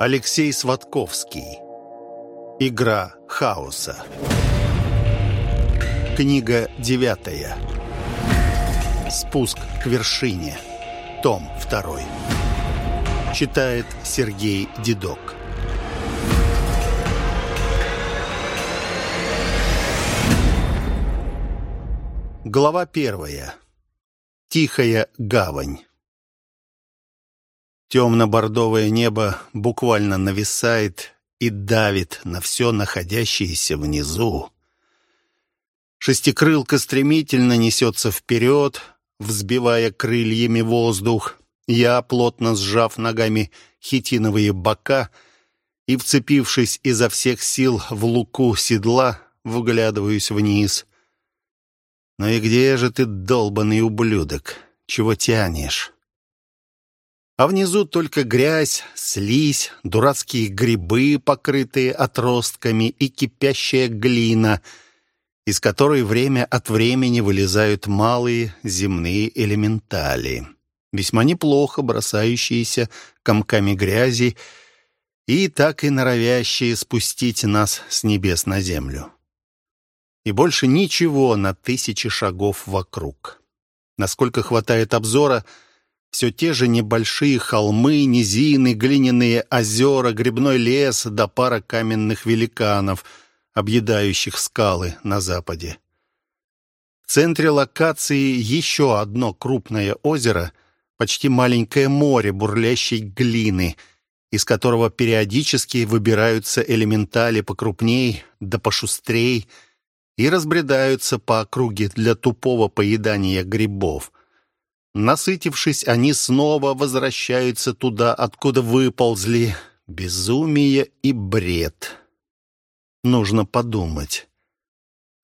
Алексей Сватковский. Игра хаоса. Книга девятая. Спуск к вершине. Том второй. Читает Сергей Дедок. Глава первая. Тихая гавань. Темно-бордовое небо буквально нависает и давит на все находящееся внизу. Шестикрылка стремительно несется вперед, взбивая крыльями воздух. Я, плотно сжав ногами хитиновые бока и, вцепившись изо всех сил в луку седла, вглядываюсь вниз. «Ну и где же ты, долбанный ублюдок? Чего тянешь?» А внизу только грязь, слизь, дурацкие грибы, покрытые отростками, и кипящая глина, из которой время от времени вылезают малые земные элементали, весьма неплохо бросающиеся комками грязи и так и норовящие спустить нас с небес на землю. И больше ничего на тысячи шагов вокруг. Насколько хватает обзора — все те же небольшие холмы, низины, глиняные озера, грибной лес да пара каменных великанов, объедающих скалы на западе. В центре локации еще одно крупное озеро, почти маленькое море бурлящей глины, из которого периодически выбираются элементали покрупней да пошустрей и разбредаются по округе для тупого поедания грибов — Насытившись, они снова возвращаются туда, откуда выползли. Безумие и бред. Нужно подумать.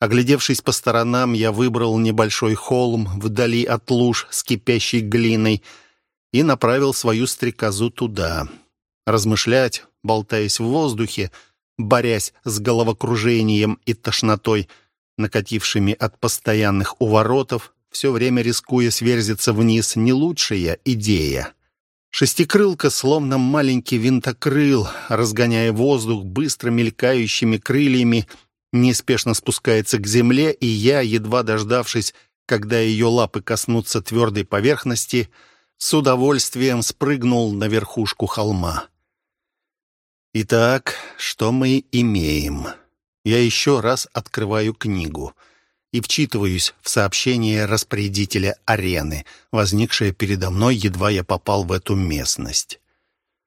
Оглядевшись по сторонам, я выбрал небольшой холм вдали от луж с кипящей глиной и направил свою стрекозу туда. Размышлять, болтаясь в воздухе, борясь с головокружением и тошнотой, накатившими от постоянных уворотов, все время рискуя сверзиться вниз, не лучшая идея. Шестикрылка, словно маленький винтокрыл, разгоняя воздух быстро мелькающими крыльями, неспешно спускается к земле, и я, едва дождавшись, когда ее лапы коснутся твердой поверхности, с удовольствием спрыгнул на верхушку холма. Итак, что мы имеем? Я еще раз открываю книгу — и вчитываюсь в сообщение распорядителя арены, возникшее передо мной, едва я попал в эту местность.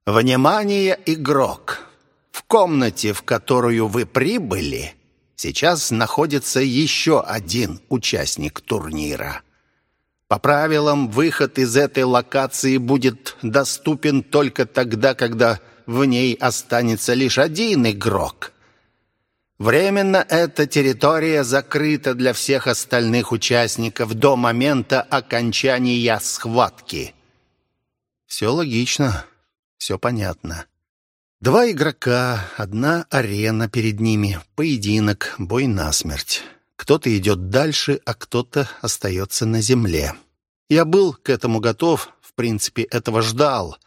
«Внимание, игрок! В комнате, в которую вы прибыли, сейчас находится еще один участник турнира. По правилам, выход из этой локации будет доступен только тогда, когда в ней останется лишь один игрок». Временно эта территория закрыта для всех остальных участников до момента окончания схватки. Все логично, все понятно. Два игрока, одна арена перед ними, поединок, бой насмерть. Кто-то идет дальше, а кто-то остается на земле. Я был к этому готов, в принципе, этого ждал.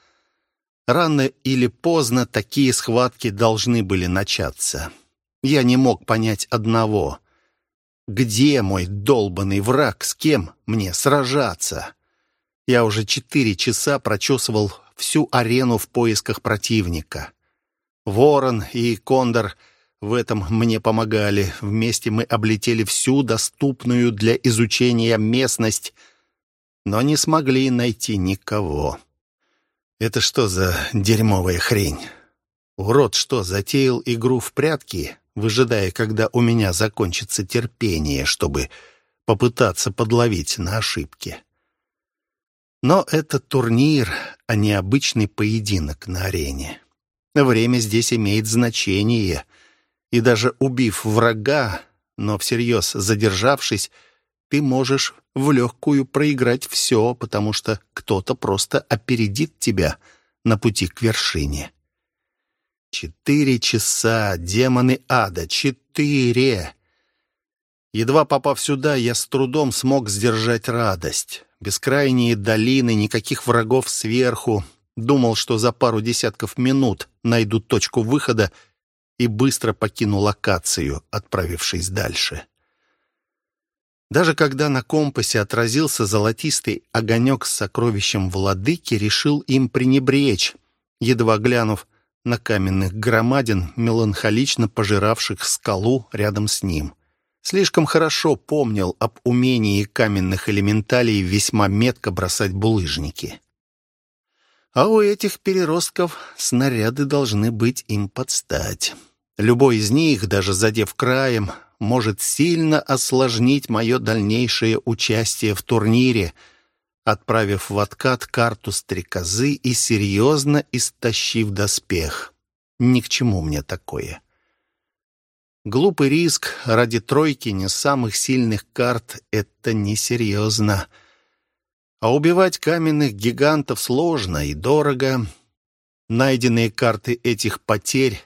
Рано или поздно такие схватки должны были начаться. Я не мог понять одного. Где мой долбанный враг, с кем мне сражаться? Я уже четыре часа прочесывал всю арену в поисках противника. Ворон и Кондор в этом мне помогали. Вместе мы облетели всю доступную для изучения местность, но не смогли найти никого. Это что за дерьмовая хрень? Урод что, затеял игру в прятки? Выжидая, когда у меня закончится терпение, чтобы попытаться подловить на ошибки. Но это турнир, а не обычный поединок на арене. Время здесь имеет значение, и даже убив врага, но всерьез задержавшись, ты можешь в легкую проиграть все, потому что кто-то просто опередит тебя на пути к вершине. Четыре часа, демоны ада, четыре! Едва попав сюда, я с трудом смог сдержать радость. Бескрайние долины, никаких врагов сверху. Думал, что за пару десятков минут найду точку выхода и быстро покину локацию, отправившись дальше. Даже когда на компасе отразился золотистый огонек с сокровищем владыки, решил им пренебречь, едва глянув на каменных громадин, меланхолично пожиравших скалу рядом с ним. Слишком хорошо помнил об умении каменных элементалей весьма метко бросать булыжники. А у этих переростков снаряды должны быть им подстать. Любой из них, даже задев краем, может сильно осложнить мое дальнейшее участие в турнире, отправив в откат карту стрекозы и серьезно истощив доспех. Ни к чему мне такое. Глупый риск ради тройки не самых сильных карт — это несерьезно. А убивать каменных гигантов сложно и дорого. Найденные карты этих потерь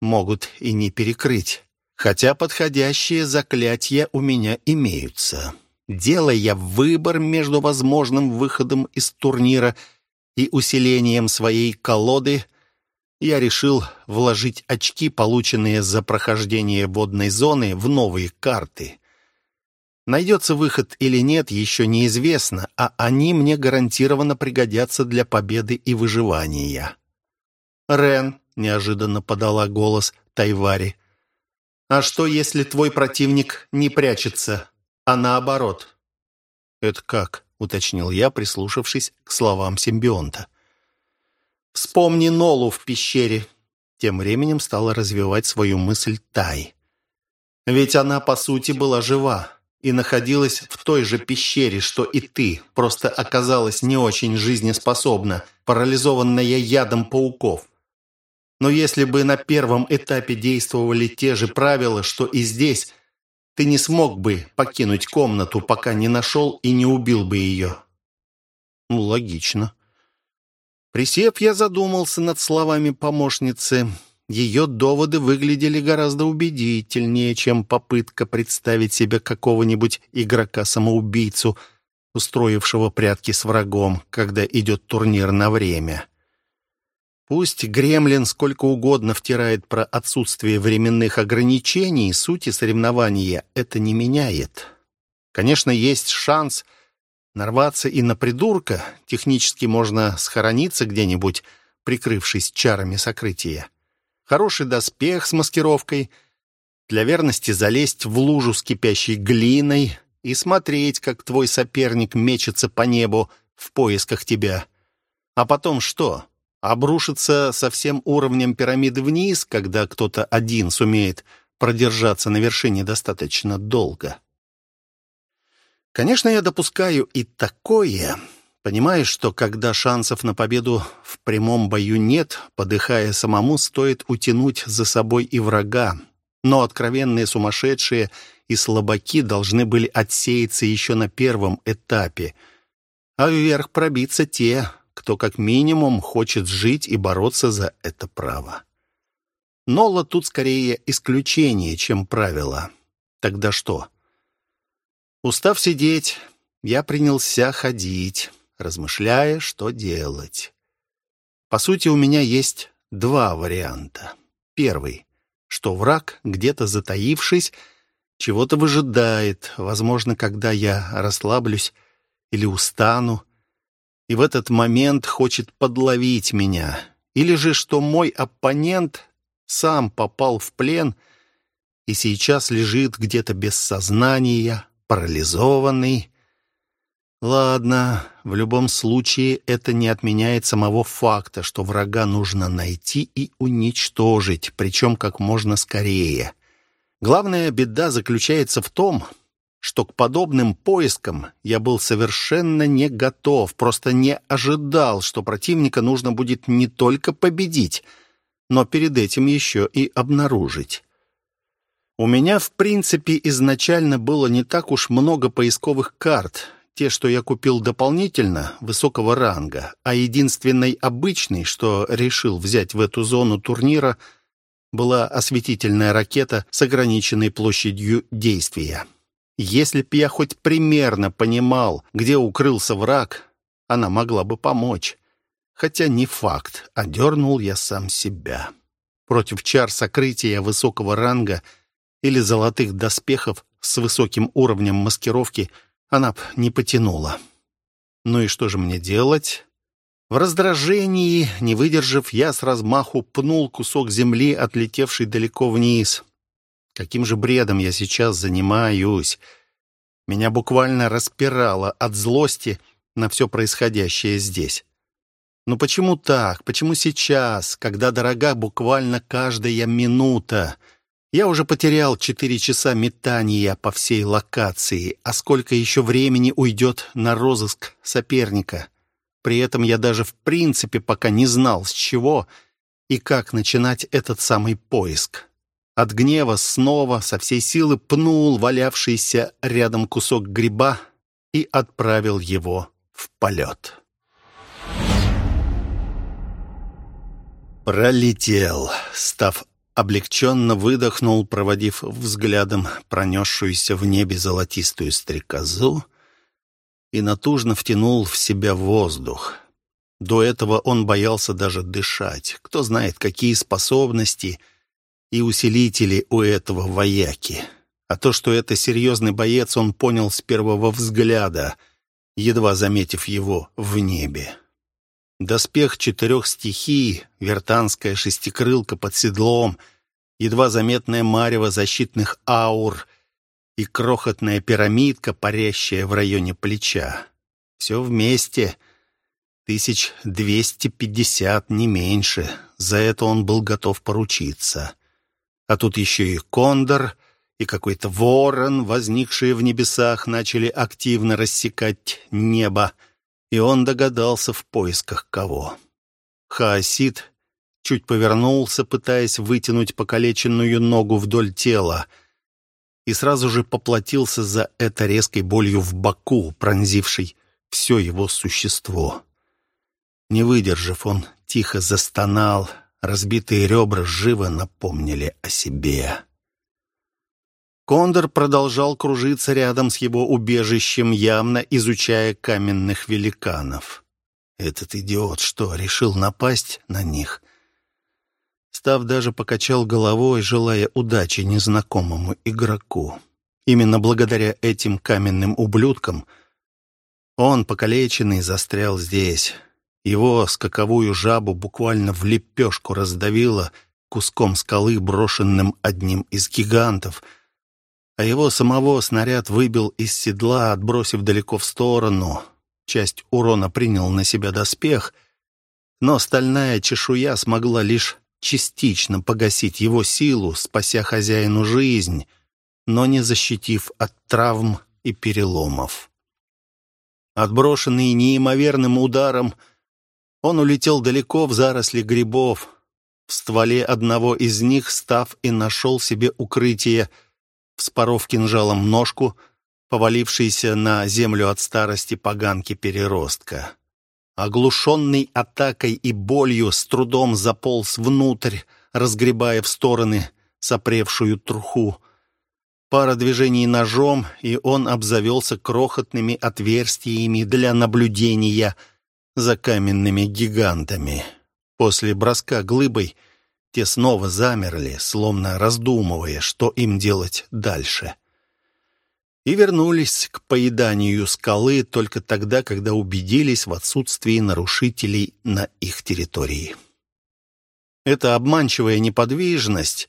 могут и не перекрыть хотя подходящие заклятия у меня имеются. Делая выбор между возможным выходом из турнира и усилением своей колоды, я решил вложить очки, полученные за прохождение водной зоны, в новые карты. Найдется выход или нет, еще неизвестно, а они мне гарантированно пригодятся для победы и выживания. «Рен», — неожиданно подала голос Тайвари, — а что, если твой противник не прячется, а наоборот? Это как? уточнил я, прислушавшись к словам симбионта. Вспомни Нолу в пещере. Тем временем стала развивать свою мысль Тай. Ведь она, по сути, была жива и находилась в той же пещере, что и ты, просто оказалась не очень жизнеспособна, парализованная ядом пауков. Но если бы на первом этапе действовали те же правила, что и здесь, ты не смог бы покинуть комнату, пока не нашел и не убил бы ее. Ну, логично. Присев, я задумался над словами помощницы. Ее доводы выглядели гораздо убедительнее, чем попытка представить себе какого-нибудь игрока-самоубийцу, устроившего прятки с врагом, когда идет турнир на время. Пусть Гремлин сколько угодно втирает про отсутствие временных ограничений, сути соревнования это не меняет. Конечно, есть шанс нарваться и на придурка. Технически можно схорониться где-нибудь, прикрывшись чарами сокрытия. Хороший доспех с маскировкой, для верности залезть в лужу с кипящей глиной и смотреть, как твой соперник мечется по небу в поисках тебя. А потом что? Обрушится со всем уровнем пирамиды вниз, когда кто-то один сумеет продержаться на вершине достаточно долго. Конечно, я допускаю и такое. Понимаешь, что когда шансов на победу в прямом бою нет, подыхая самому, стоит утянуть за собой и врага. Но откровенные сумасшедшие и слабаки должны были отсеяться еще на первом этапе, а вверх пробиться те, кто как минимум хочет жить и бороться за это право. Нола тут скорее исключение, чем правило. Тогда что? Устав сидеть, я принялся ходить, размышляя, что делать. По сути, у меня есть два варианта. Первый, что враг, где-то затаившись, чего-то выжидает, возможно, когда я расслаблюсь или устану, и в этот момент хочет подловить меня. Или же, что мой оппонент сам попал в плен и сейчас лежит где-то без сознания, парализованный. Ладно, в любом случае это не отменяет самого факта, что врага нужно найти и уничтожить, причем как можно скорее. Главная беда заключается в том, что к подобным поискам я был совершенно не готов, просто не ожидал, что противника нужно будет не только победить, но перед этим еще и обнаружить. У меня, в принципе, изначально было не так уж много поисковых карт, те, что я купил дополнительно, высокого ранга, а единственной обычной, что решил взять в эту зону турнира, была осветительная ракета с ограниченной площадью действия. Если б я хоть примерно понимал, где укрылся враг, она могла бы помочь. Хотя не факт, одернул я сам себя. Против чар сокрытия высокого ранга или золотых доспехов с высоким уровнем маскировки она б не потянула. Ну и что же мне делать? В раздражении, не выдержав, я с размаху пнул кусок земли, отлетевший далеко вниз. Каким же бредом я сейчас занимаюсь? Меня буквально распирало от злости на все происходящее здесь. Но почему так? Почему сейчас, когда дорога буквально каждая минута? Я уже потерял четыре часа метания по всей локации, а сколько еще времени уйдет на розыск соперника? При этом я даже в принципе пока не знал, с чего и как начинать этот самый поиск. От гнева снова со всей силы пнул валявшийся рядом кусок гриба и отправил его в полет. Пролетел, став облегченно выдохнул, проводив взглядом пронесшуюся в небе золотистую стрекозу и натужно втянул в себя воздух. До этого он боялся даже дышать. Кто знает, какие способности и усилители у этого вояки. А то, что это серьезный боец, он понял с первого взгляда, едва заметив его в небе. Доспех четырех стихий, вертанская шестикрылка под седлом, едва заметная марево защитных аур и крохотная пирамидка, парящая в районе плеча. Все вместе тысяч двести пятьдесят, не меньше. За это он был готов поручиться. А тут еще и кондор, и какой-то ворон, возникшие в небесах, начали активно рассекать небо и он догадался в поисках кого. Хаосид чуть повернулся, пытаясь вытянуть покалеченную ногу вдоль тела, и сразу же поплатился за это резкой болью в боку, пронзившей все его существо. Не выдержав, он тихо застонал, разбитые ребра живо напомнили о себе. Кондор продолжал кружиться рядом с его убежищем, явно изучая каменных великанов. Этот идиот что, решил напасть на них? Став даже покачал головой, желая удачи незнакомому игроку. Именно благодаря этим каменным ублюдкам он, покалеченный, застрял здесь. Его скаковую жабу буквально в лепешку раздавило куском скалы, брошенным одним из гигантов — а его самого снаряд выбил из седла, отбросив далеко в сторону. Часть урона принял на себя доспех, но стальная чешуя смогла лишь частично погасить его силу, спася хозяину жизнь, но не защитив от травм и переломов. Отброшенный неимоверным ударом, он улетел далеко в заросли грибов. В стволе одного из них, став и нашел себе укрытие — вспоров кинжалом ножку, повалившийся на землю от старости поганки переростка. Оглушенный атакой и болью, с трудом заполз внутрь, разгребая в стороны сопревшую труху. Пара движений ножом, и он обзавелся крохотными отверстиями для наблюдения за каменными гигантами. После броска глыбой те снова замерли, словно раздумывая, что им делать дальше. И вернулись к поеданию скалы только тогда, когда убедились в отсутствии нарушителей на их территории. Эта обманчивая неподвижность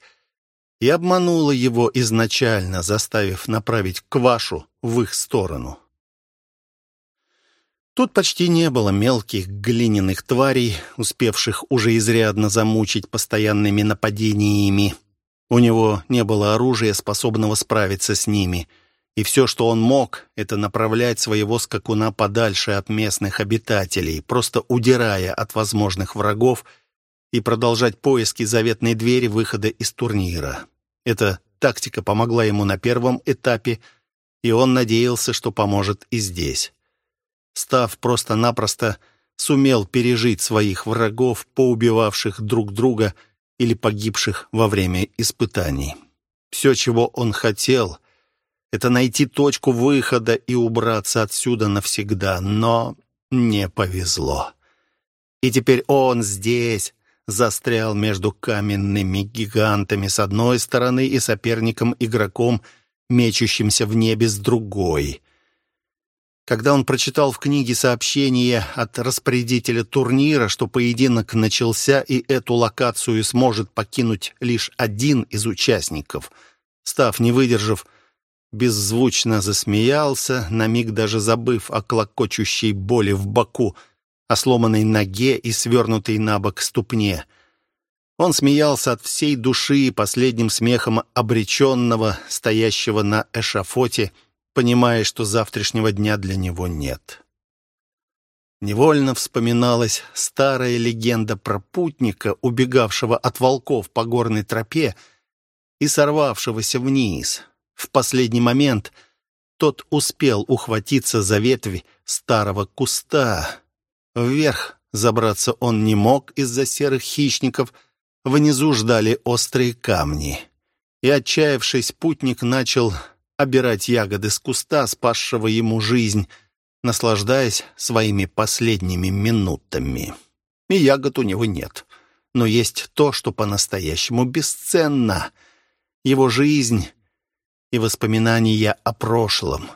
и обманула его изначально, заставив направить Квашу в их сторону. Тут почти не было мелких глиняных тварей, успевших уже изрядно замучить постоянными нападениями. У него не было оружия, способного справиться с ними. И все, что он мог, это направлять своего скакуна подальше от местных обитателей, просто удирая от возможных врагов и продолжать поиски заветной двери выхода из турнира. Эта тактика помогла ему на первом этапе, и он надеялся, что поможет и здесь. Став просто-напросто сумел пережить своих врагов, поубивавших друг друга или погибших во время испытаний. Все, чего он хотел, это найти точку выхода и убраться отсюда навсегда, но не повезло. И теперь он здесь, застрял между каменными гигантами с одной стороны и соперником-игроком, мечущимся в небе с другой. Когда он прочитал в книге сообщение от распорядителя турнира, что поединок начался и эту локацию сможет покинуть лишь один из участников, став, не выдержав, беззвучно засмеялся, на миг даже забыв о клокочущей боли в боку, о сломанной ноге и свернутой на бок ступне. Он смеялся от всей души последним смехом обреченного, стоящего на эшафоте, понимая, что завтрашнего дня для него нет. Невольно вспоминалась старая легенда про путника, убегавшего от волков по горной тропе и сорвавшегося вниз. В последний момент тот успел ухватиться за ветви старого куста. Вверх забраться он не мог из-за серых хищников, внизу ждали острые камни. И, отчаявшись, путник начал обирать ягоды с куста, спасшего ему жизнь, наслаждаясь своими последними минутами. И ягод у него нет. Но есть то, что по-настоящему бесценно. Его жизнь и воспоминания о прошлом.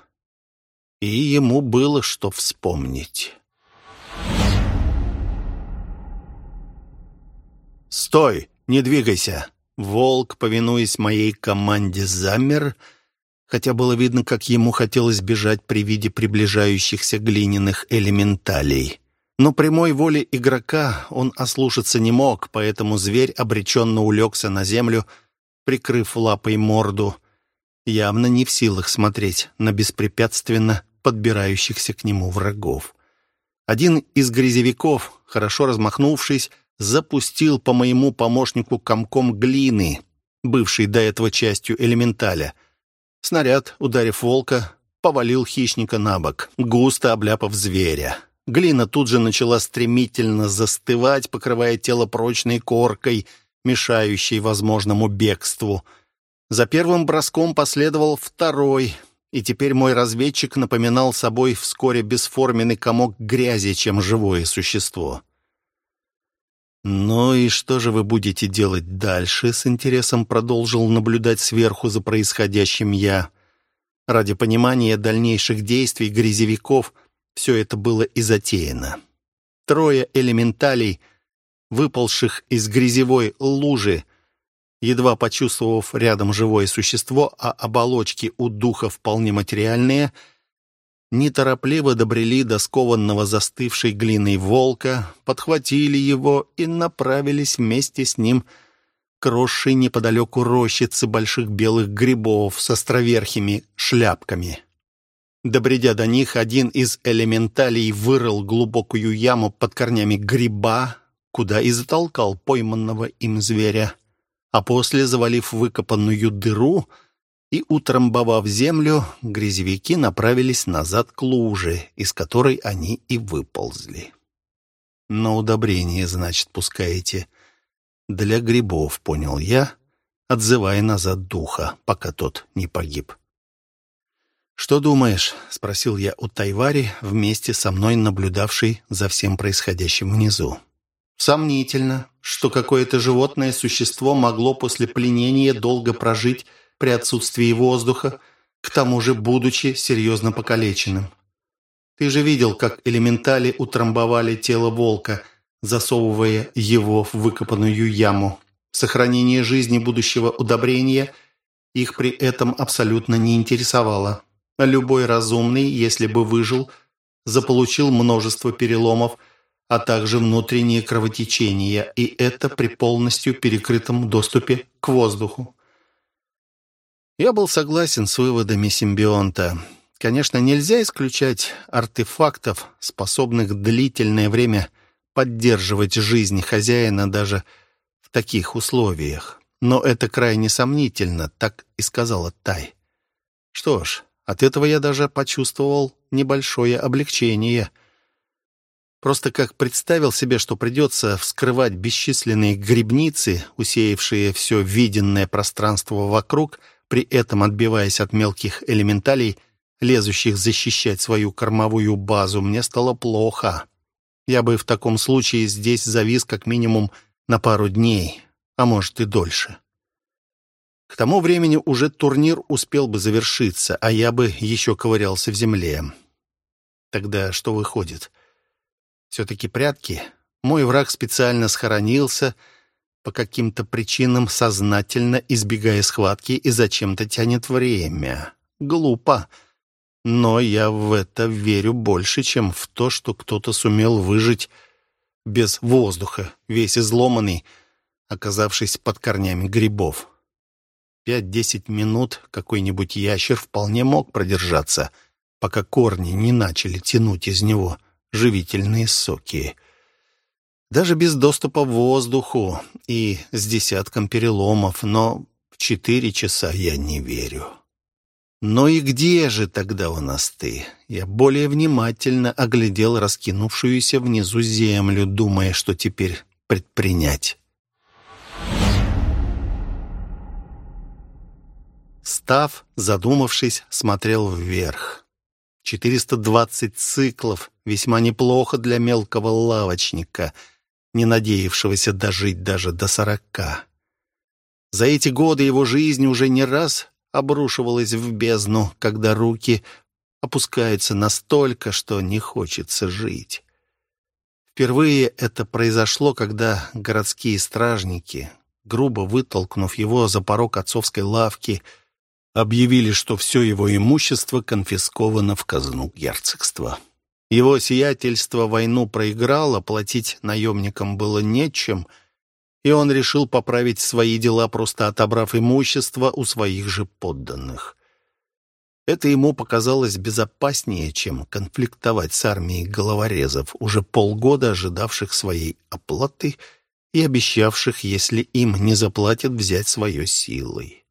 И ему было что вспомнить. «Стой! Не двигайся!» Волк, повинуясь моей команде, замер — хотя было видно, как ему хотелось бежать при виде приближающихся глиняных элементалей. Но прямой воли игрока он ослушаться не мог, поэтому зверь обреченно улегся на землю, прикрыв лапой морду, явно не в силах смотреть на беспрепятственно подбирающихся к нему врагов. Один из грязевиков, хорошо размахнувшись, запустил по моему помощнику комком глины, бывшей до этого частью элементаля — Снаряд, ударив волка, повалил хищника на бок, густо обляпав зверя. Глина тут же начала стремительно застывать, покрывая тело прочной коркой, мешающей возможному бегству. За первым броском последовал второй, и теперь мой разведчик напоминал собой вскоре бесформенный комок грязи, чем живое существо. «Ну и что же вы будете делать дальше?» — с интересом продолжил наблюдать сверху за происходящим я. Ради понимания дальнейших действий грязевиков все это было и затеяно. Трое элементалей, выползших из грязевой лужи, едва почувствовав рядом живое существо, а оболочки у духа вполне материальные — неторопливо добрели до скованного застывшей глиной волка, подхватили его и направились вместе с ним к росшей неподалеку рощице больших белых грибов с островерхими шляпками. Добредя до них, один из элементалей вырыл глубокую яму под корнями гриба, куда и затолкал пойманного им зверя, а после, завалив выкопанную дыру, и, утрамбовав землю, грязевики направились назад к луже, из которой они и выползли. «На удобрение, значит, пускаете?» «Для грибов», — понял я, отзывая назад духа, пока тот не погиб. «Что думаешь?» — спросил я у Тайвари, вместе со мной наблюдавший за всем происходящим внизу. «Сомнительно, что какое-то животное существо могло после пленения долго прожить при отсутствии воздуха, к тому же будучи серьезно покалеченным. Ты же видел, как элементали утрамбовали тело волка, засовывая его в выкопанную яму. Сохранение жизни будущего удобрения их при этом абсолютно не интересовало. Любой разумный, если бы выжил, заполучил множество переломов, а также внутренние кровотечения, и это при полностью перекрытом доступе к воздуху. Я был согласен с выводами симбионта. Конечно, нельзя исключать артефактов, способных длительное время поддерживать жизнь хозяина даже в таких условиях. Но это крайне сомнительно, так и сказала Тай. Что ж, от этого я даже почувствовал небольшое облегчение. Просто как представил себе, что придется вскрывать бесчисленные грибницы, усеявшие все виденное пространство вокруг — при этом отбиваясь от мелких элементалей, лезущих защищать свою кормовую базу, мне стало плохо. Я бы в таком случае здесь завис как минимум на пару дней, а может и дольше. К тому времени уже турнир успел бы завершиться, а я бы еще ковырялся в земле. Тогда что выходит? Все-таки прятки? Мой враг специально схоронился, по каким-то причинам сознательно избегая схватки и зачем-то тянет время. Глупо. Но я в это верю больше, чем в то, что кто-то сумел выжить без воздуха, весь изломанный, оказавшись под корнями грибов. Пять-десять минут какой-нибудь ящер вполне мог продержаться, пока корни не начали тянуть из него живительные соки. Даже без доступа к воздуху и с десятком переломов, но в четыре часа я не верю. Но и где же тогда у нас ты? Я более внимательно оглядел раскинувшуюся внизу землю, думая, что теперь предпринять. Став, задумавшись, смотрел вверх. 420 циклов — весьма неплохо для мелкого лавочника, не надеявшегося дожить даже до сорока. За эти годы его жизнь уже не раз обрушивалась в бездну, когда руки опускаются настолько, что не хочется жить. Впервые это произошло, когда городские стражники, грубо вытолкнув его за порог отцовской лавки, — объявили, что все его имущество конфисковано в казну герцогства. Его сиятельство войну проиграл, оплатить наемникам было нечем, и он решил поправить свои дела, просто отобрав имущество у своих же подданных. Это ему показалось безопаснее, чем конфликтовать с армией головорезов, уже полгода ожидавших своей оплаты и обещавших, если им не заплатят, взять свое силой.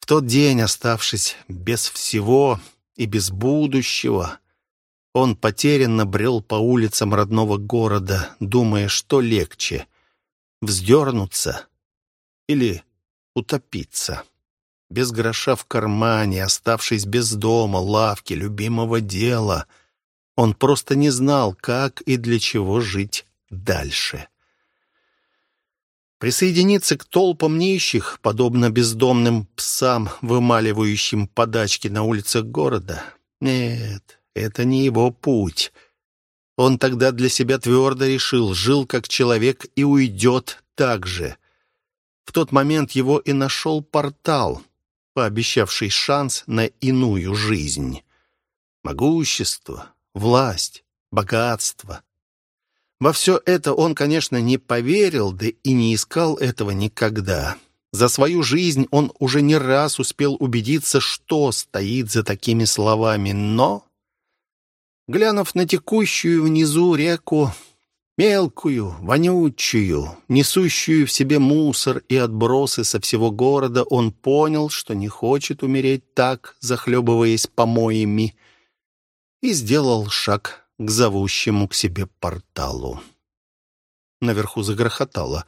В тот день, оставшись без всего и без будущего, он потерянно брел по улицам родного города, думая, что легче — вздернуться или утопиться. Без гроша в кармане, оставшись без дома, лавки, любимого дела, он просто не знал, как и для чего жить дальше. Присоединиться к толпам нищих, подобно бездомным псам, вымаливающим подачки на улицах города? Нет, это не его путь. Он тогда для себя твердо решил, жил как человек и уйдет так же. В тот момент его и нашел портал, пообещавший шанс на иную жизнь. Могущество, власть, богатство, во все это он, конечно, не поверил, да и не искал этого никогда. За свою жизнь он уже не раз успел убедиться, что стоит за такими словами, но... Глянув на текущую внизу реку, мелкую, вонючую, несущую в себе мусор и отбросы со всего города, он понял, что не хочет умереть так, захлебываясь помоями, и сделал шаг к зовущему к себе порталу. Наверху загрохотало.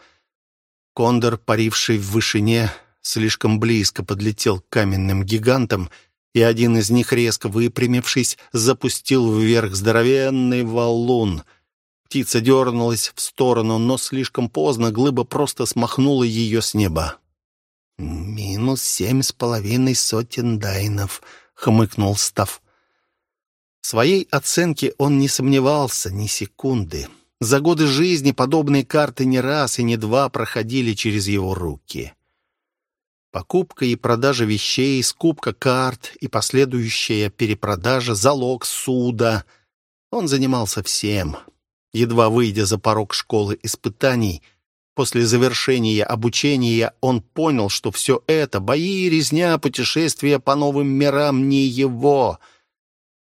Кондор, паривший в вышине, слишком близко подлетел к каменным гигантам, и один из них, резко выпрямившись, запустил вверх здоровенный валун. Птица дернулась в сторону, но слишком поздно глыба просто смахнула ее с неба. «Минус семь с половиной сотен дайнов», — хмыкнул Став. В своей оценке он не сомневался ни секунды. За годы жизни подобные карты не раз и не два проходили через его руки. Покупка и продажа вещей, скупка карт и последующая перепродажа, залог суда. Он занимался всем. Едва выйдя за порог школы испытаний, после завершения обучения он понял, что все это — бои, резня, путешествия по новым мирам — не его —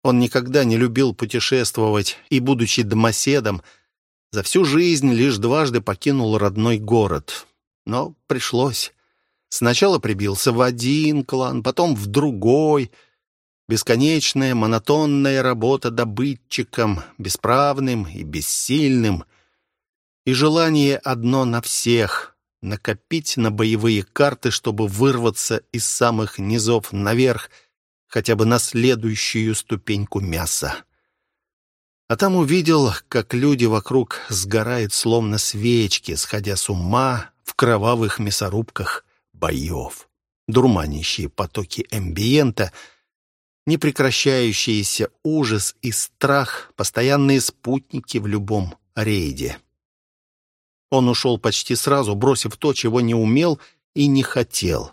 он никогда не любил путешествовать и, будучи домоседом, за всю жизнь лишь дважды покинул родной город. Но пришлось. Сначала прибился в один клан, потом в другой. Бесконечная, монотонная работа добытчиком, бесправным и бессильным. И желание одно на всех — накопить на боевые карты, чтобы вырваться из самых низов наверх — хотя бы на следующую ступеньку мяса. А там увидел, как люди вокруг сгорают, словно свечки, сходя с ума в кровавых мясорубках боев. Дурманящие потоки эмбиента, непрекращающийся ужас и страх, постоянные спутники в любом рейде. Он ушел почти сразу, бросив то, чего не умел и не хотел.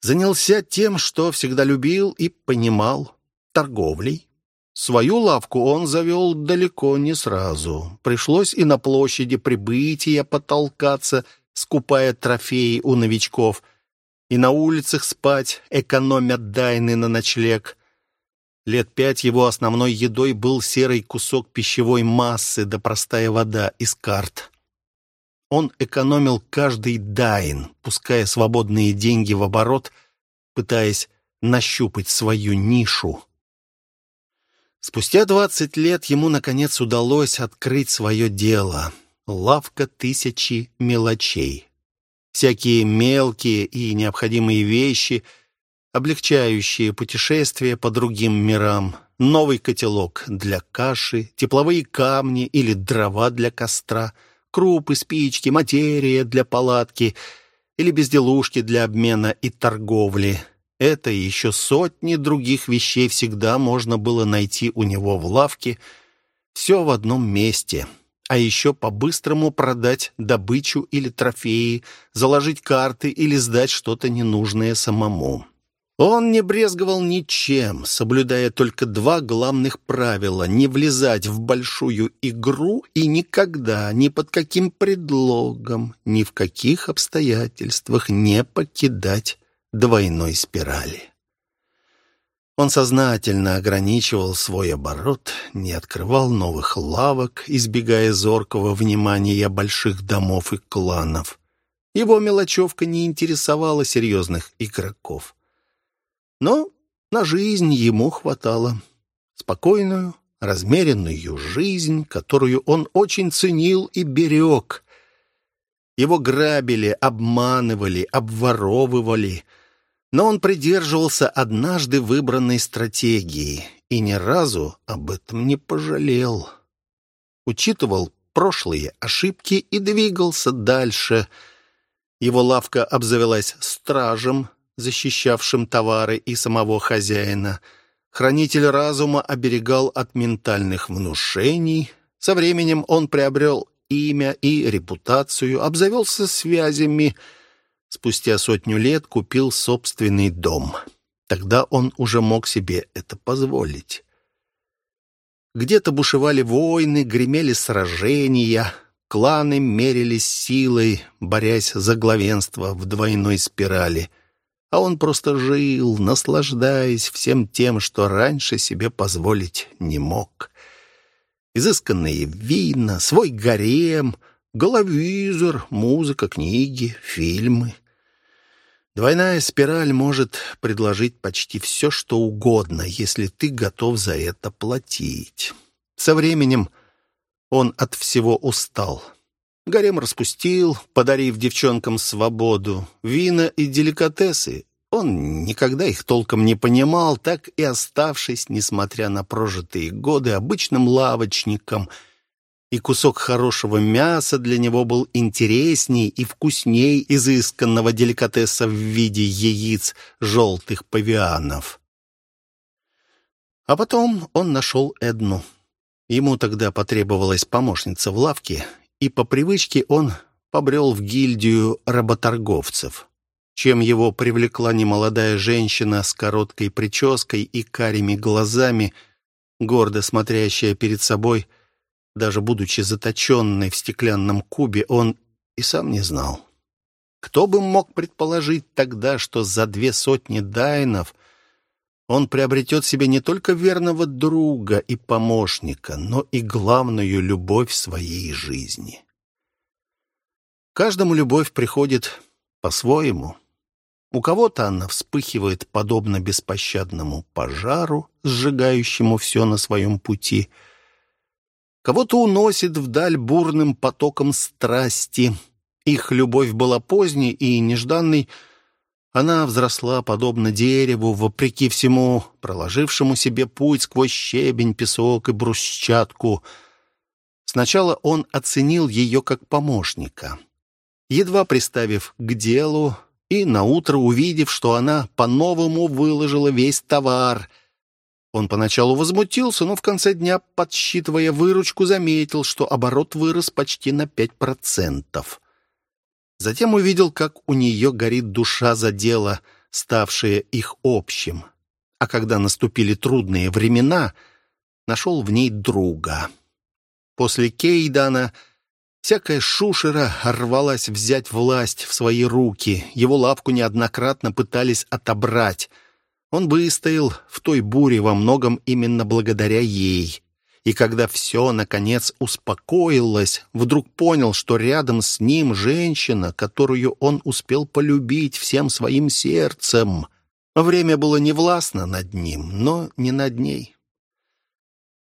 Занялся тем, что всегда любил и понимал — торговлей. Свою лавку он завел далеко не сразу. Пришлось и на площади прибытия потолкаться, скупая трофеи у новичков, и на улицах спать, экономя дайны на ночлег. Лет пять его основной едой был серый кусок пищевой массы да простая вода из карт. Он экономил каждый дайн, пуская свободные деньги в оборот, пытаясь нащупать свою нишу. Спустя двадцать лет ему, наконец, удалось открыть свое дело — лавка тысячи мелочей. Всякие мелкие и необходимые вещи, облегчающие путешествия по другим мирам, новый котелок для каши, тепловые камни или дрова для костра — крупы, спички, материя для палатки или безделушки для обмена и торговли. Это и еще сотни других вещей всегда можно было найти у него в лавке, все в одном месте. А еще по-быстрому продать добычу или трофеи, заложить карты или сдать что-то ненужное самому. Он не брезговал ничем, соблюдая только два главных правила — не влезать в большую игру и никогда, ни под каким предлогом, ни в каких обстоятельствах не покидать двойной спирали. Он сознательно ограничивал свой оборот, не открывал новых лавок, избегая зоркого внимания больших домов и кланов. Его мелочевка не интересовала серьезных игроков. Но на жизнь ему хватало. Спокойную, размеренную жизнь, которую он очень ценил и берег. Его грабили, обманывали, обворовывали, но он придерживался однажды выбранной стратегии и ни разу об этом не пожалел. Учитывал прошлые ошибки и двигался дальше. Его лавка обзавелась стражем, защищавшим товары и самого хозяина. Хранитель разума оберегал от ментальных внушений. Со временем он приобрел имя и репутацию, обзавелся связями. Спустя сотню лет купил собственный дом. Тогда он уже мог себе это позволить. Где-то бушевали войны, гремели сражения, кланы мерились силой, борясь за главенство в двойной спирали а он просто жил, наслаждаясь всем тем, что раньше себе позволить не мог. Изысканные вина, свой гарем, головизор, музыка, книги, фильмы. Двойная спираль может предложить почти все, что угодно, если ты готов за это платить. Со временем он от всего устал. Гарем распустил, подарив девчонкам свободу. Вина и деликатесы. Он никогда их толком не понимал, так и оставшись, несмотря на прожитые годы, обычным лавочником. И кусок хорошего мяса для него был интересней и вкусней изысканного деликатеса в виде яиц желтых павианов. А потом он нашел Эдну. Ему тогда потребовалась помощница в лавке, и по привычке он побрел в гильдию работорговцев. Чем его привлекла немолодая женщина с короткой прической и карими глазами, гордо смотрящая перед собой, даже будучи заточенной в стеклянном кубе, он и сам не знал. Кто бы мог предположить тогда, что за две сотни дайнов он приобретет себе не только верного друга и помощника, но и главную любовь своей жизни. Каждому любовь приходит по-своему. У кого-то она вспыхивает подобно беспощадному пожару, сжигающему все на своем пути. Кого-то уносит вдаль бурным потоком страсти. Их любовь была поздней и нежданной, Она взросла подобно дереву, вопреки всему, проложившему себе путь сквозь щебень, песок и брусчатку. Сначала он оценил ее как помощника. Едва приставив к делу и наутро увидев, что она по-новому выложила весь товар — он поначалу возмутился, но в конце дня, подсчитывая выручку, заметил, что оборот вырос почти на пять процентов. Затем увидел, как у нее горит душа за дело, ставшее их общим. А когда наступили трудные времена, нашел в ней друга. После Кейдана всякая шушера рвалась взять власть в свои руки. Его лавку неоднократно пытались отобрать. Он выстоял в той буре во многом именно благодаря ей. И когда все, наконец, успокоилось, вдруг понял, что рядом с ним женщина, которую он успел полюбить всем своим сердцем. Время было не властно над ним, но не над ней.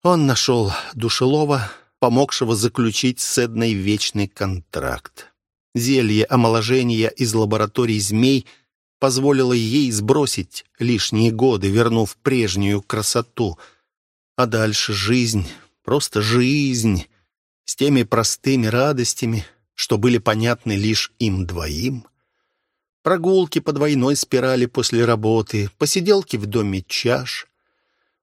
Он нашел душелова, помогшего заключить с Эдной вечный контракт. Зелье омоложения из лабораторий змей позволило ей сбросить лишние годы, вернув прежнюю красоту — а дальше жизнь, просто жизнь, с теми простыми радостями, что были понятны лишь им двоим. Прогулки по двойной спирали после работы, посиделки в доме чаш,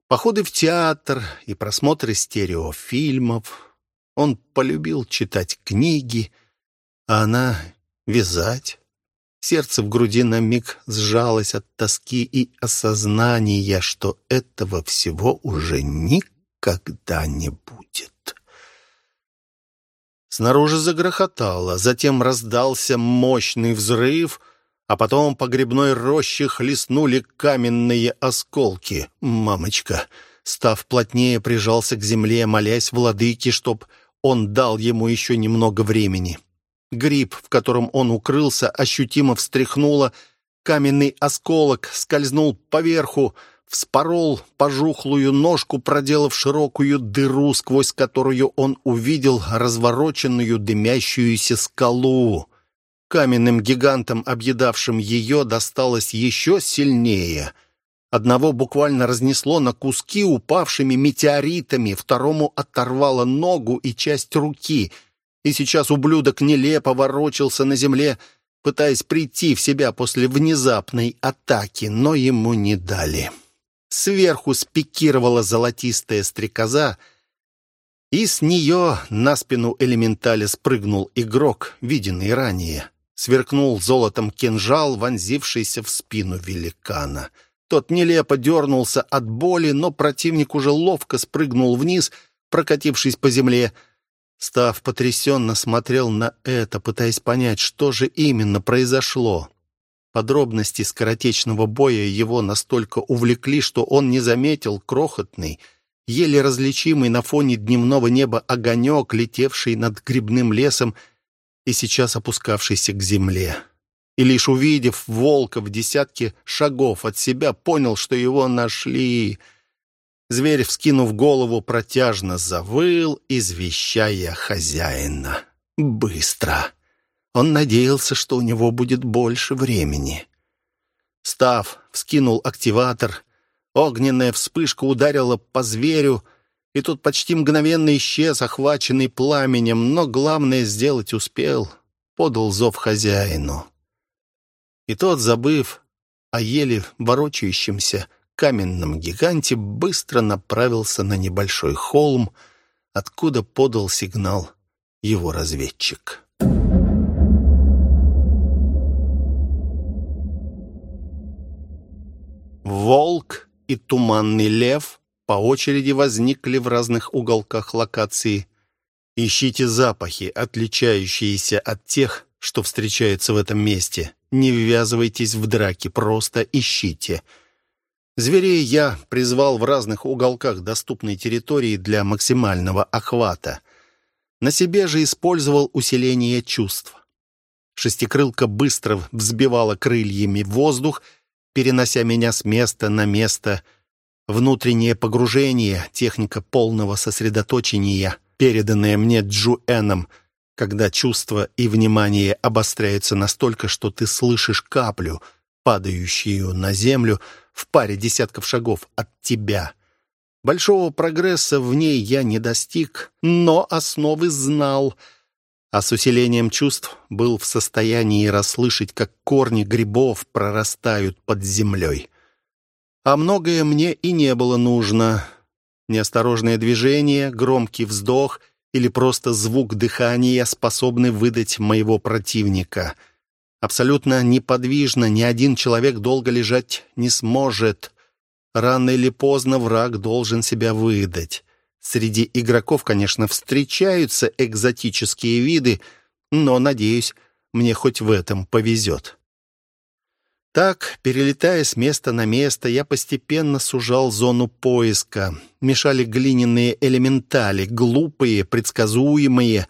походы в театр и просмотры стереофильмов. Он полюбил читать книги, а она — вязать. Сердце в груди на миг сжалось от тоски и осознания, что этого всего уже никогда не будет. Снаружи загрохотало, затем раздался мощный взрыв, а потом по грибной роще хлестнули каменные осколки. «Мамочка!» Став плотнее, прижался к земле, молясь владыке, чтоб он дал ему еще немного времени. Гриб, в котором он укрылся, ощутимо встряхнуло. Каменный осколок скользнул поверху, вспорол пожухлую ножку, проделав широкую дыру, сквозь которую он увидел развороченную дымящуюся скалу. Каменным гигантам, объедавшим ее, досталось еще сильнее. Одного буквально разнесло на куски упавшими метеоритами, второму оторвало ногу и часть руки — и сейчас ублюдок нелепо ворочался на земле, пытаясь прийти в себя после внезапной атаки, но ему не дали. Сверху спикировала золотистая стрекоза, и с нее на спину элементали спрыгнул игрок, виденный ранее. Сверкнул золотом кинжал, вонзившийся в спину великана. Тот нелепо дернулся от боли, но противник уже ловко спрыгнул вниз, прокатившись по земле, — Став потрясенно смотрел на это, пытаясь понять, что же именно произошло. Подробности скоротечного боя его настолько увлекли, что он не заметил крохотный, еле различимый на фоне дневного неба огонек, летевший над грибным лесом и сейчас опускавшийся к земле. И лишь увидев волка в десятке шагов от себя, понял, что его нашли — Зверь, вскинув голову, протяжно завыл, извещая хозяина. Быстро. Он надеялся, что у него будет больше времени. Став, вскинул активатор. Огненная вспышка ударила по зверю, и тут почти мгновенно исчез, охваченный пламенем, но главное сделать успел. Подал зов хозяину. И тот, забыв о еле ворочающемся, каменном гиганте быстро направился на небольшой холм, откуда подал сигнал его разведчик. Волк и туманный лев по очереди возникли в разных уголках локации. Ищите запахи, отличающиеся от тех, что встречаются в этом месте. Не ввязывайтесь в драки, просто ищите — Зверей я призвал в разных уголках доступной территории для максимального охвата. На себе же использовал усиление чувств. Шестикрылка быстро взбивала крыльями воздух, перенося меня с места на место. Внутреннее погружение, техника полного сосредоточения, переданная мне Джуэном, когда чувства и внимание обостряются настолько, что ты слышишь каплю — падающую на землю в паре десятков шагов от тебя. Большого прогресса в ней я не достиг, но основы знал, а с усилением чувств был в состоянии расслышать, как корни грибов прорастают под землей. А многое мне и не было нужно. Неосторожное движение, громкий вздох или просто звук дыхания способны выдать моего противника. Абсолютно неподвижно ни один человек долго лежать не сможет. Рано или поздно враг должен себя выдать. Среди игроков, конечно, встречаются экзотические виды, но, надеюсь, мне хоть в этом повезет. Так, перелетая с места на место, я постепенно сужал зону поиска. Мешали глиняные элементали, глупые, предсказуемые.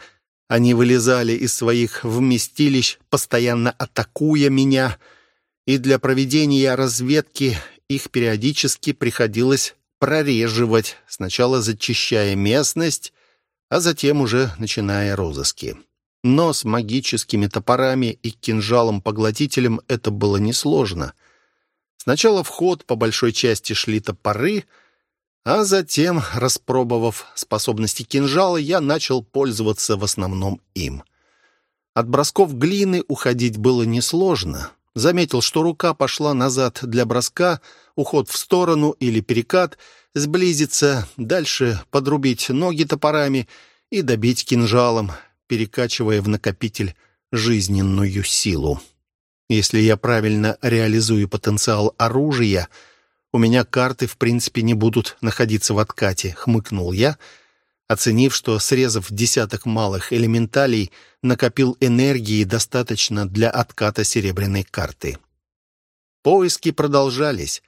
Они вылезали из своих вместилищ, постоянно атакуя меня. И для проведения разведки их периодически приходилось прореживать, сначала зачищая местность, а затем уже начиная розыски. Но с магическими топорами и кинжалом-поглотителем это было несложно. Сначала в ход по большой части шли топоры, а затем, распробовав способности кинжала, я начал пользоваться в основном им. От бросков глины уходить было несложно. Заметил, что рука пошла назад для броска, уход в сторону или перекат, сблизиться, дальше подрубить ноги топорами и добить кинжалом — перекачивая в накопитель жизненную силу. Если я правильно реализую потенциал оружия, у меня карты, в принципе, не будут находиться в откате, хмыкнул я, оценив, что, срезав десяток малых элементалей, накопил энергии достаточно для отката серебряной карты. Поиски продолжались.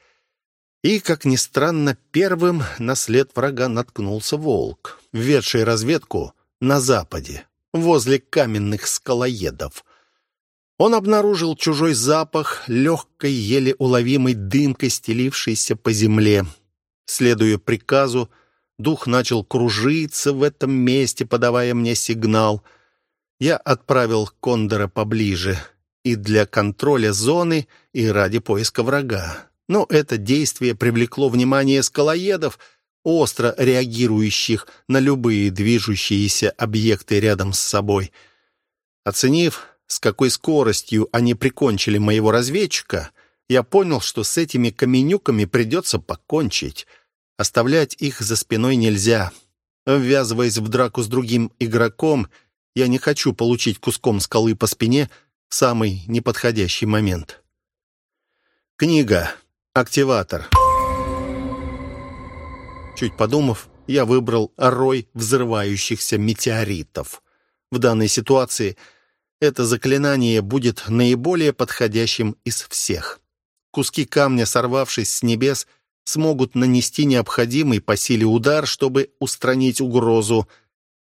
И, как ни странно, первым на след врага наткнулся волк, ведший разведку на западе, возле каменных скалоедов. Он обнаружил чужой запах, легкой, еле уловимой дымкой, стелившейся по земле. Следуя приказу, дух начал кружиться в этом месте, подавая мне сигнал. Я отправил Кондора поближе и для контроля зоны, и ради поиска врага. Но это действие привлекло внимание скалоедов — остро реагирующих на любые движущиеся объекты рядом с собой. Оценив, с какой скоростью они прикончили моего разведчика, я понял, что с этими каменюками придется покончить. Оставлять их за спиной нельзя. Ввязываясь в драку с другим игроком, я не хочу получить куском скалы по спине в самый неподходящий момент. Книга. Активатор. Чуть подумав, я выбрал рой взрывающихся метеоритов. В данной ситуации это заклинание будет наиболее подходящим из всех. Куски камня, сорвавшись с небес, смогут нанести необходимый по силе удар, чтобы устранить угрозу.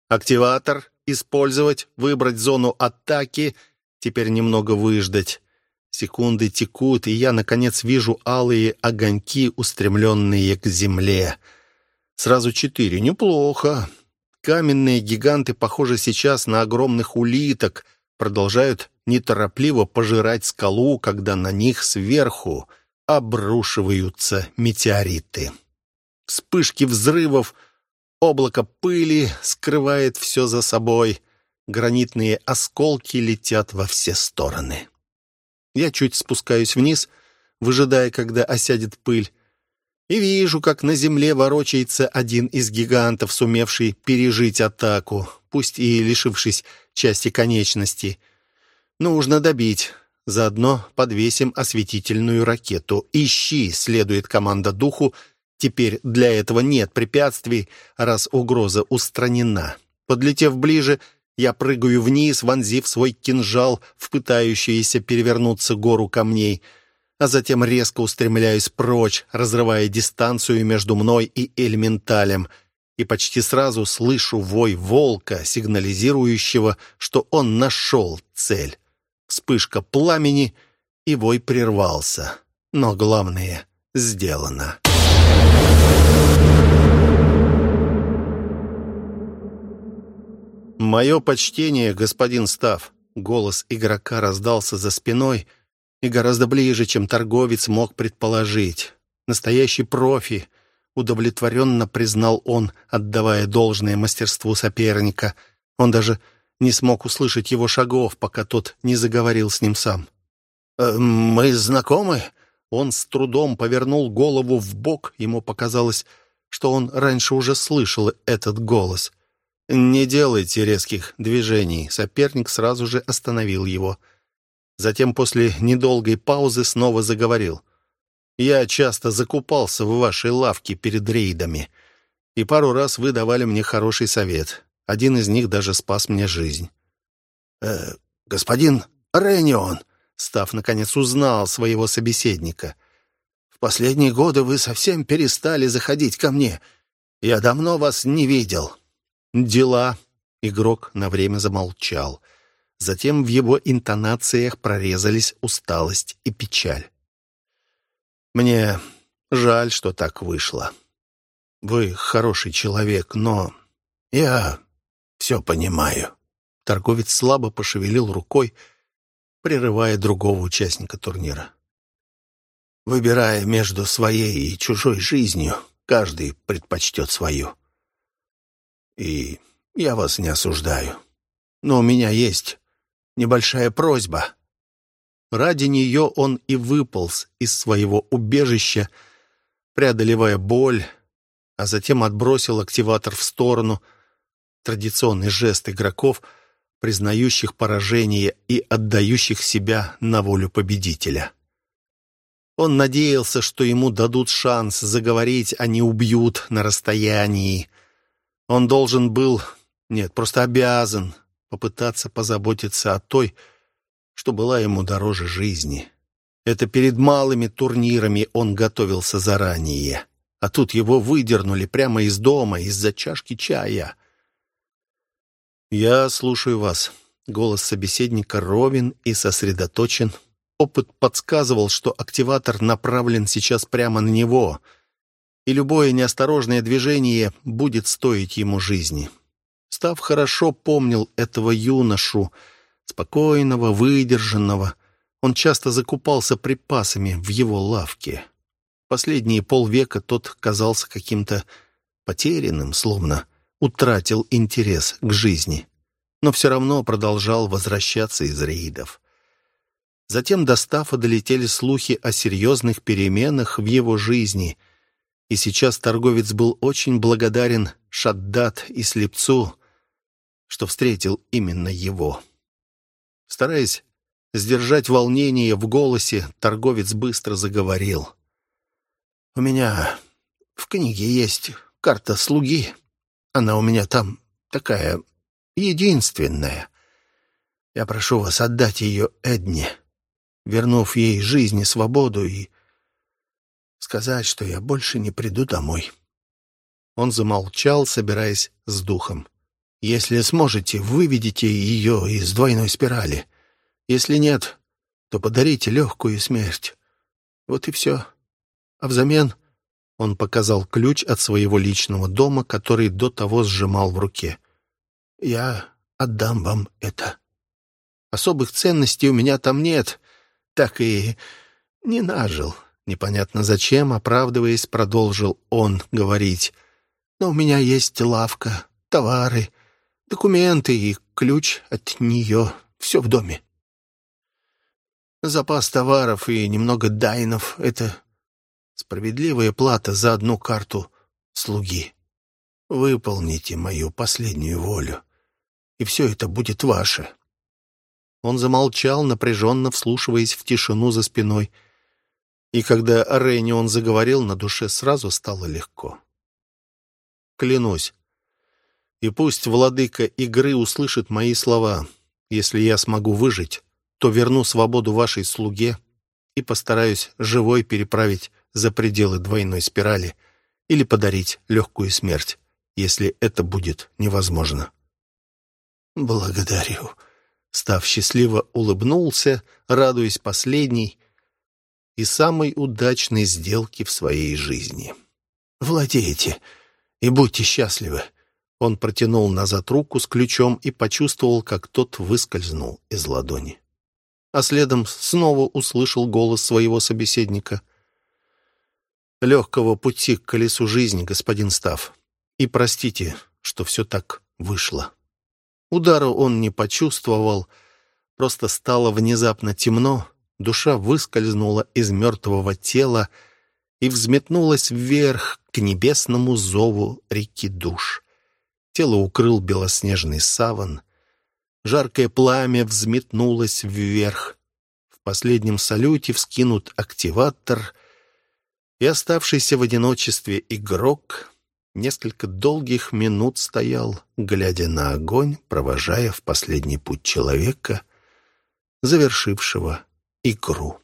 Активатор использовать, выбрать зону атаки, теперь немного выждать. Секунды текут, и я, наконец, вижу алые огоньки, устремленные к земле. Сразу четыре. Неплохо. Каменные гиганты, похоже, сейчас на огромных улиток, продолжают неторопливо пожирать скалу, когда на них сверху обрушиваются метеориты. Вспышки взрывов, облако пыли скрывает все за собой. Гранитные осколки летят во все стороны. Я чуть спускаюсь вниз, выжидая, когда осядет пыль и вижу, как на земле ворочается один из гигантов, сумевший пережить атаку, пусть и лишившись части конечности. Нужно добить. Заодно подвесим осветительную ракету. «Ищи!» — следует команда духу. Теперь для этого нет препятствий, раз угроза устранена. Подлетев ближе, я прыгаю вниз, вонзив свой кинжал в пытающуюся перевернуться гору камней — а затем резко устремляюсь прочь, разрывая дистанцию между мной и элементалем, и почти сразу слышу вой волка, сигнализирующего, что он нашел цель. Вспышка пламени, и вой прервался. Но главное сделано. «Мое почтение, господин Став!» Голос игрока раздался за спиной — И гораздо ближе, чем торговец мог предположить. Настоящий профи, удовлетворенно признал он, отдавая должное мастерству соперника. Он даже не смог услышать его шагов, пока тот не заговорил с ним сам. «Э, «Мы знакомы?» Он с трудом повернул голову в бок. Ему показалось, что он раньше уже слышал этот голос. «Не делайте резких движений». Соперник сразу же остановил его. Затем после недолгой паузы снова заговорил. «Я часто закупался в вашей лавке перед рейдами, и пару раз вы давали мне хороший совет. Один из них даже спас мне жизнь». «Э, «Господин Ренион», Став, наконец, узнал своего собеседника. «В последние годы вы совсем перестали заходить ко мне. Я давно вас не видел». «Дела». Игрок на время замолчал. Затем в его интонациях прорезались усталость и печаль. «Мне жаль, что так вышло. Вы хороший человек, но я все понимаю». Торговец слабо пошевелил рукой, прерывая другого участника турнира. Выбирая между своей и чужой жизнью, каждый предпочтет свою. И я вас не осуждаю. Но у меня есть небольшая просьба. Ради нее он и выполз из своего убежища, преодолевая боль, а затем отбросил активатор в сторону. Традиционный жест игроков — признающих поражение и отдающих себя на волю победителя. Он надеялся, что ему дадут шанс заговорить, а не убьют на расстоянии. Он должен был, нет, просто обязан попытаться позаботиться о той, что была ему дороже жизни. Это перед малыми турнирами он готовился заранее. А тут его выдернули прямо из дома из-за чашки чая. «Я слушаю вас». Голос собеседника ровен и сосредоточен. Опыт подсказывал, что активатор направлен сейчас прямо на него, и любое неосторожное движение будет стоить ему жизни. Став хорошо помнил этого юношу, спокойного, выдержанного. Он часто закупался припасами в его лавке. Последние полвека тот казался каким-то потерянным, словно утратил интерес к жизни, но все равно продолжал возвращаться из рейдов. Затем до Стафа долетели слухи о серьезных переменах в его жизни, и сейчас торговец был очень благодарен Шаддат и Слепцу, что встретил именно его. Стараясь сдержать волнение в голосе, торговец быстро заговорил. «У меня в книге есть карта слуги. Она у меня там такая единственная. Я прошу вас отдать ее Эдне, вернув ей жизнь и свободу, и сказать, что я больше не приду домой». Он замолчал, собираясь с духом. «Если сможете, выведите ее из двойной спирали. Если нет, то подарите легкую смерть. Вот и все. А взамен он показал ключ от своего личного дома, который до того сжимал в руке. «Я отдам вам это. Особых ценностей у меня там нет, так и не нажил». Непонятно зачем, оправдываясь, продолжил он говорить. «Но у меня есть лавка, товары, документы и ключ от нее. Все в доме. Запас товаров и немного дайнов — это Справедливая плата за одну карту слуги. Выполните мою последнюю волю, и все это будет ваше». Он замолчал, напряженно вслушиваясь в тишину за спиной. И когда Ренни он заговорил, на душе сразу стало легко. «Клянусь, и пусть владыка игры услышит мои слова. Если я смогу выжить, то верну свободу вашей слуге и постараюсь живой переправить за пределы двойной спирали или подарить легкую смерть, если это будет невозможно. «Благодарю», — став счастливо, улыбнулся, радуясь последней и самой удачной сделке в своей жизни. «Владеете и будьте счастливы». Он протянул назад руку с ключом и почувствовал, как тот выскользнул из ладони. а следом снова услышал голос своего собеседника. «Легкого пути к колесу жизни, господин Став. И простите, что все так вышло». Удара он не почувствовал, просто стало внезапно темно, душа выскользнула из мертвого тела и взметнулась вверх к небесному зову реки душ. Тело укрыл белоснежный саван. Жаркое пламя взметнулось вверх. В последнем салюте вскинут активатор, и оставшийся в одиночестве игрок несколько долгих минут стоял, глядя на огонь, провожая в последний путь человека, завершившего игру.